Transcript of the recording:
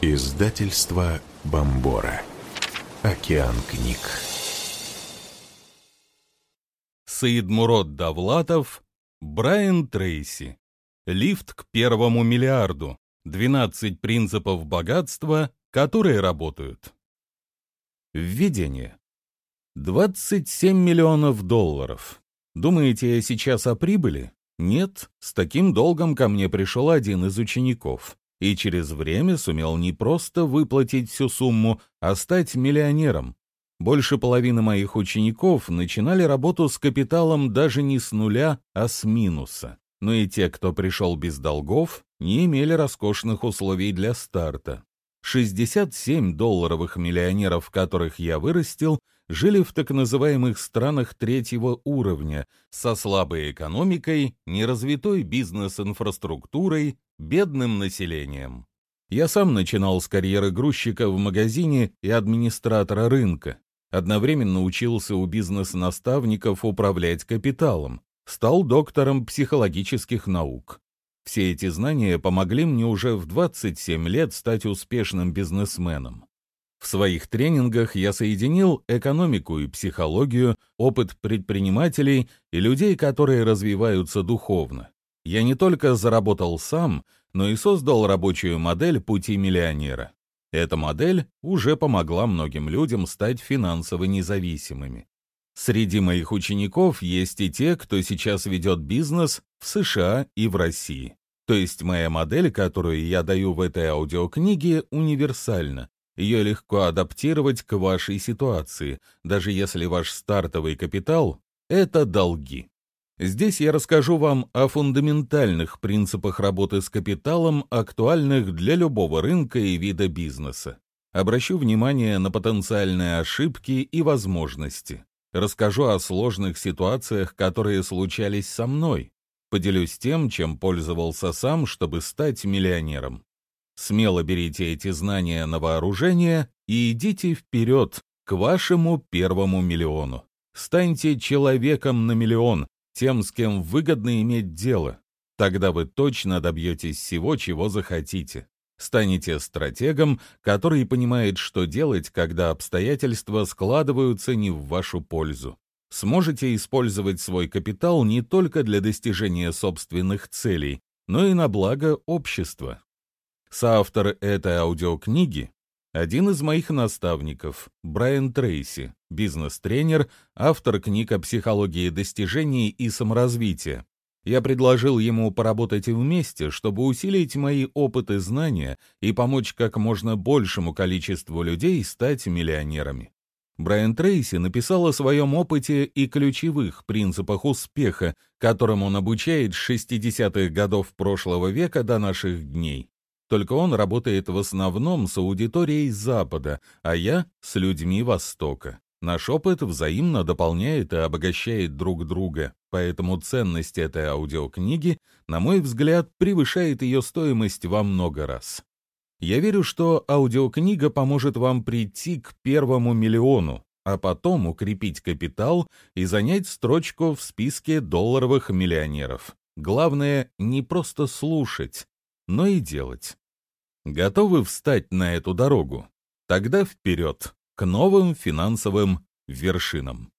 Издательство Бомбора. Океан книг. Саидмурод Давлатов, Брайан Трейси. Лифт к первому миллиарду. 12 принципов богатства, которые работают. Введение. 27 миллионов долларов. Думаете, я сейчас о прибыли? Нет, с таким долгом ко мне пришел один из учеников и через время сумел не просто выплатить всю сумму, а стать миллионером. Больше половины моих учеников начинали работу с капиталом даже не с нуля, а с минуса. Но и те, кто пришел без долгов, не имели роскошных условий для старта. 67 долларовых миллионеров, которых я вырастил, жили в так называемых странах третьего уровня, со слабой экономикой, неразвитой бизнес-инфраструктурой, бедным населением. Я сам начинал с карьеры грузчика в магазине и администратора рынка. Одновременно учился у бизнес-наставников управлять капиталом. Стал доктором психологических наук. Все эти знания помогли мне уже в 27 лет стать успешным бизнесменом. В своих тренингах я соединил экономику и психологию, опыт предпринимателей и людей, которые развиваются духовно. Я не только заработал сам, но и создал рабочую модель пути миллионера. Эта модель уже помогла многим людям стать финансово независимыми. Среди моих учеников есть и те, кто сейчас ведет бизнес в США и в России. То есть моя модель, которую я даю в этой аудиокниге, универсальна. Ее легко адаптировать к вашей ситуации, даже если ваш стартовый капитал — это долги. Здесь я расскажу вам о фундаментальных принципах работы с капиталом, актуальных для любого рынка и вида бизнеса. Обращу внимание на потенциальные ошибки и возможности. Расскажу о сложных ситуациях, которые случались со мной. Поделюсь тем, чем пользовался сам, чтобы стать миллионером. Смело берите эти знания на вооружение и идите вперед к вашему первому миллиону. Станьте человеком на миллион, тем, с кем выгодно иметь дело. Тогда вы точно добьетесь всего, чего захотите. Станете стратегом, который понимает, что делать, когда обстоятельства складываются не в вашу пользу. Сможете использовать свой капитал не только для достижения собственных целей, но и на благо общества. Соавтор этой аудиокниги — один из моих наставников, Брайан Трейси, бизнес-тренер, автор книг о психологии достижений и саморазвития. Я предложил ему поработать вместе, чтобы усилить мои опыт и знания и помочь как можно большему количеству людей стать миллионерами. Брайан Трейси написал о своем опыте и ключевых принципах успеха, которым он обучает с 60-х годов прошлого века до наших дней. Только он работает в основном с аудиторией Запада, а я — с людьми Востока. Наш опыт взаимно дополняет и обогащает друг друга, поэтому ценность этой аудиокниги, на мой взгляд, превышает ее стоимость во много раз. Я верю, что аудиокнига поможет вам прийти к первому миллиону, а потом укрепить капитал и занять строчку в списке долларовых миллионеров. Главное не просто слушать, но и делать. Готовы встать на эту дорогу? Тогда вперед, к новым финансовым вершинам.